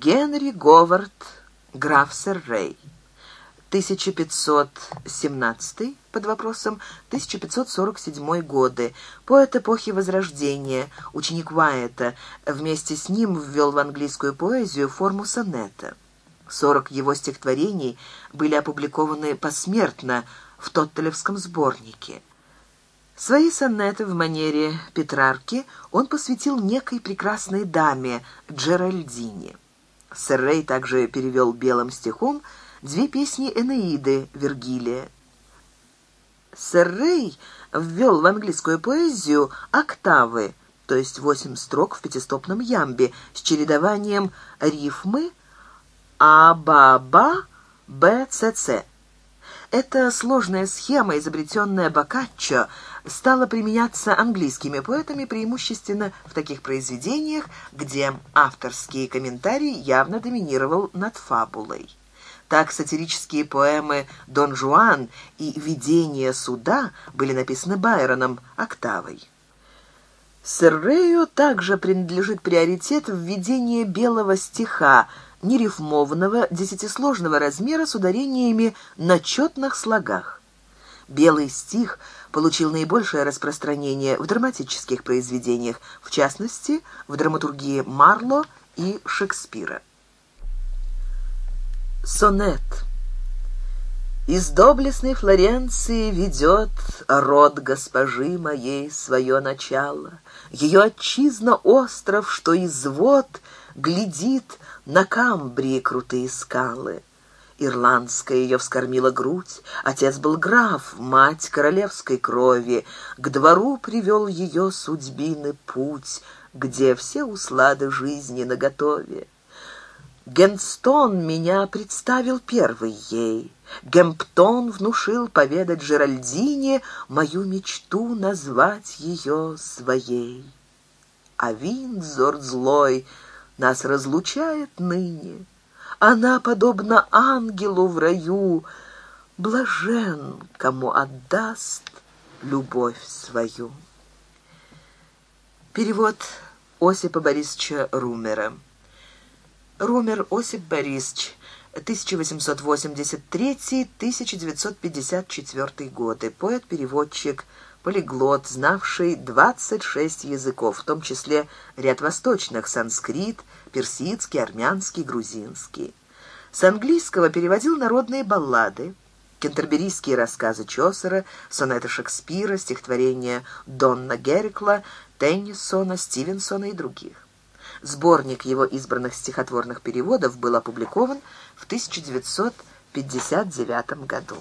Генри Говард, граф Сер-Рей, 1517 под вопросом 1547 годы, поэт эпохи Возрождения, ученик Вайета, вместе с ним ввел в английскую поэзию форму сонета. Сорок его стихотворений были опубликованы посмертно в Тоттелевском сборнике. Свои сонеты в манере Петрарки он посвятил некой прекрасной даме Джеральдине. Сэр Рэй также перевел белым стихом две песни Энеиды Вергилия. Сэр Рэй ввел в английскую поэзию октавы, то есть восемь строк в пятистопном ямбе с чередованием рифмы А-ба-ба-б-ц-ц. -ц. -ц. Эта сложная схема, изобретенная Боккаччо, стала применяться английскими поэтами преимущественно в таких произведениях, где авторский комментарий явно доминировал над фабулой. Так сатирические поэмы «Дон Жуан» и «Видение суда» были написаны Байроном, октавой. Сэр Рэю также принадлежит приоритет в введении белого стиха – нерифмованного, десятисложного размера с ударениями на четных слогах. Белый стих получил наибольшее распространение в драматических произведениях, в частности, в драматургии Марло и Шекспира. Сонет из доблестной Флоренции ведет род госпожи моей свое начало. Ее отчизна остров, что извод глядит на Камбрии крутые скалы. Ирландская ее вскормила грудь, отец был граф, мать королевской крови. К двору привел ее судьбины путь, где все услады жизни наготове. Генстон меня представил первый ей. Гемптон внушил поведать Джеральдине мою мечту назвать ее своей. А Виндзор злой нас разлучает ныне. Она подобна ангелу в раю, блажен, кому отдаст любовь свою. Перевод Осипа Борисовича Румера Румер Осип Борисович, 1883-1954 годы, поэт-переводчик, полиглот, знавший 26 языков, в том числе ряд восточных – санскрит, персидский, армянский, грузинский. С английского переводил народные баллады, кентерберийские рассказы Чосера, сонеты Шекспира, стихотворения Донна Геррикла, Теннисона, Стивенсона и других. Сборник его избранных стихотворных переводов был опубликован в 1959 году.